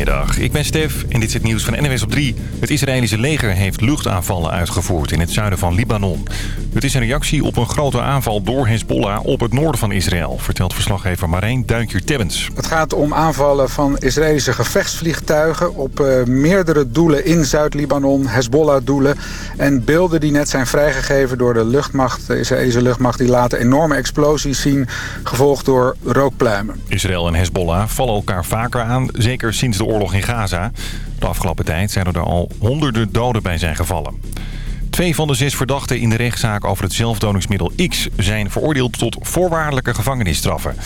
Goedemiddag, ik ben Stef en dit is het nieuws van NWS op 3. Het Israëlische leger heeft luchtaanvallen uitgevoerd in het zuiden van Libanon. Het is een reactie op een grote aanval door Hezbollah op het noorden van Israël... vertelt verslaggever Marijn duinker tebbens Het gaat om aanvallen van Israëlische gevechtsvliegtuigen... op eh, meerdere doelen in Zuid-Libanon, Hezbollah-doelen... en beelden die net zijn vrijgegeven door de luchtmacht, de Israëlische luchtmacht... die laten enorme explosies zien, gevolgd door rookpluimen. Israël en Hezbollah vallen elkaar vaker aan, zeker sinds de oorlog in Gaza. De afgelopen tijd zijn er al honderden doden bij zijn gevallen. Twee van de zes verdachten in de rechtszaak over het zelfdoningsmiddel X... zijn veroordeeld tot voorwaardelijke gevangenisstraffen.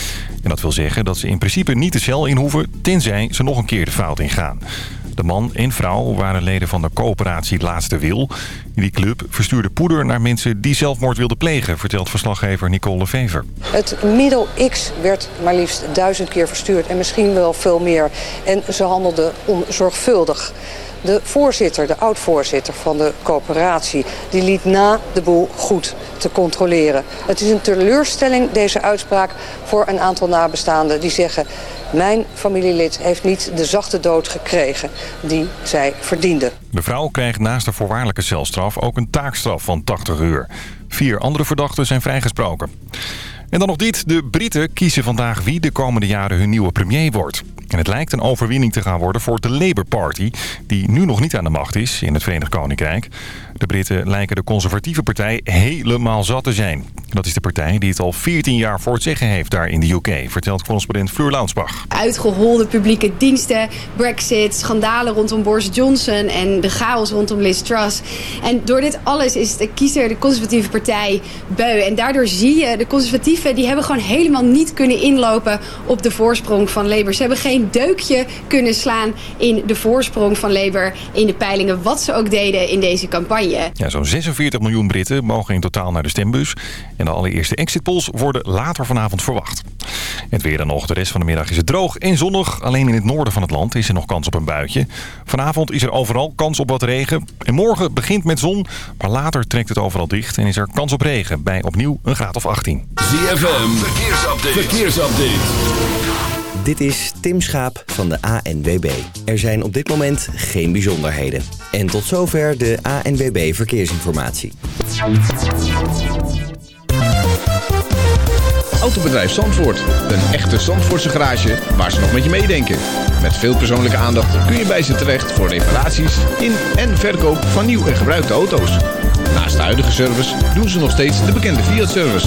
En dat wil zeggen dat ze in principe niet de cel in hoeven... tenzij ze nog een keer de fout ingaan. De man en vrouw waren leden van de coöperatie Laatste Wil. Die club verstuurde poeder naar mensen die zelfmoord wilden plegen... vertelt verslaggever Nicole Vever. Het middel X werd maar liefst duizend keer verstuurd... en misschien wel veel meer. En ze handelden onzorgvuldig. De voorzitter, de oud-voorzitter van de coöperatie... die liet na de boel goed te controleren. Het is een teleurstelling, deze uitspraak, voor een aantal nabestaanden... die zeggen, mijn familielid heeft niet de zachte dood gekregen die zij verdiende. De vrouw krijgt naast de voorwaardelijke celstraf ook een taakstraf van 80 uur. Vier andere verdachten zijn vrijgesproken. En dan nog dit. De Britten kiezen vandaag wie de komende jaren hun nieuwe premier wordt. En het lijkt een overwinning te gaan worden voor de Labour Party... die nu nog niet aan de macht is in het Verenigd Koninkrijk. De Britten lijken de conservatieve partij helemaal zat te zijn. Dat is de partij die het al 14 jaar voor het zeggen heeft daar in de UK, vertelt correspondent Fleur Lansbach. Uitgeholde publieke diensten, brexit, schandalen rondom Boris Johnson en de chaos rondom Liz Truss. En door dit alles is de kiezer de conservatieve partij beu. En daardoor zie je, de conservatieven die hebben gewoon helemaal niet kunnen inlopen op de voorsprong van Labour. Ze hebben geen deukje kunnen slaan in de voorsprong van Labour in de peilingen. Wat ze ook deden in deze campagne. Ja, Zo'n 46 miljoen Britten mogen in totaal naar de stembus. En de allereerste exit polls worden later vanavond verwacht. Het weer dan nog. De rest van de middag is het droog en zonnig. Alleen in het noorden van het land is er nog kans op een buitje. Vanavond is er overal kans op wat regen. En morgen begint met zon, maar later trekt het overal dicht en is er kans op regen bij opnieuw een graad of 18. ZFM, verkeersupdate. verkeersupdate. Dit is Tim Schaap van de ANWB. Er zijn op dit moment geen bijzonderheden. En tot zover de ANWB Verkeersinformatie. Autobedrijf Zandvoort. Een echte Zandvoortse garage waar ze nog met je meedenken. Met veel persoonlijke aandacht kun je bij ze terecht voor reparaties in en verkoop van nieuw en gebruikte auto's. Naast de huidige service doen ze nog steeds de bekende Fiat-service.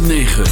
9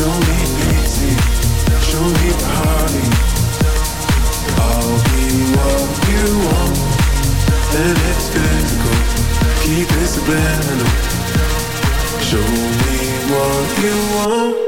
Show me show me I'll be what you want, it's physical. Keep Show me what you want.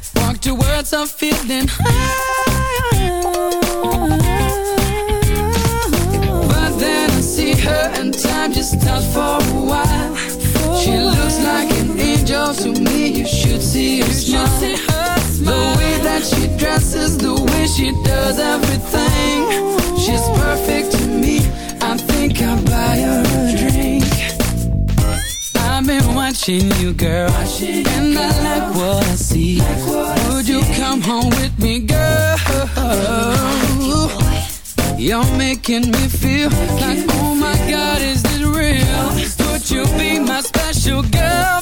to words, I'm feeling high. But then I see her and time just stops for a while. She looks like an angel to me, you should see her smile. The way that she dresses, the way she does everything. She's perfect to me, I think I'll buy her been watching you, girl. Watching you, and I like what I see. Like what Would I you see. come home with me, girl? you, are making me feel making like, me oh my God, is this real? Would you be my special girl?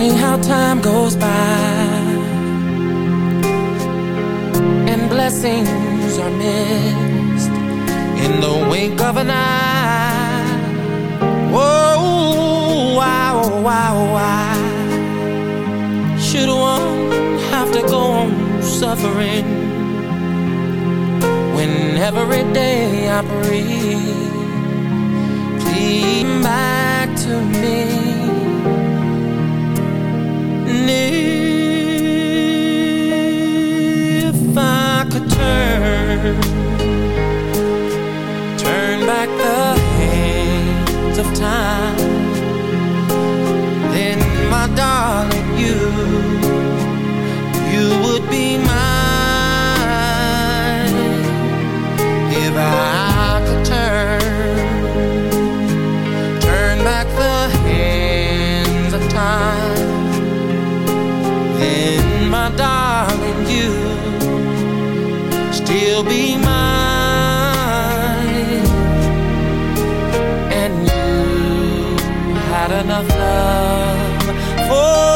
funny how time goes by And blessings are missed In the wink of an eye Oh, why, oh, why, oh, why Should one have to go on suffering When every day I breathe need will be mine And you had enough love for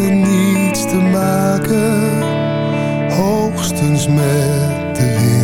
niets te maken, hoogstens met de wind.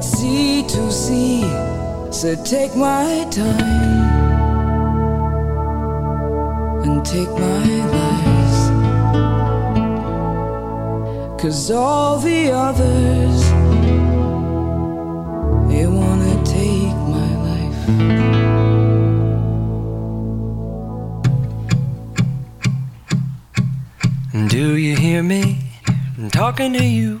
cannot see to see, so take my time and take my lies. Cause all the others, they wanna take my life. Do you hear me? I'm talking to you.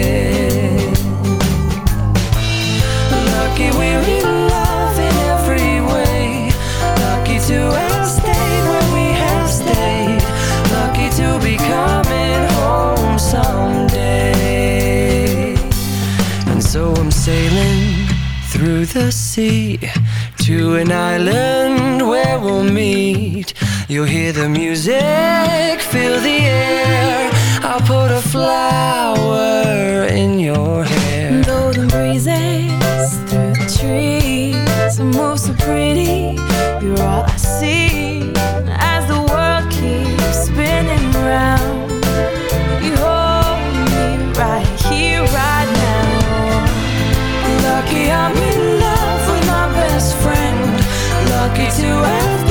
through the sea to an island where we'll meet. You'll hear the music, feel the air. I'll put a flower in your hair. the breezes through the trees, a move so pretty. You're all I see. lucky to have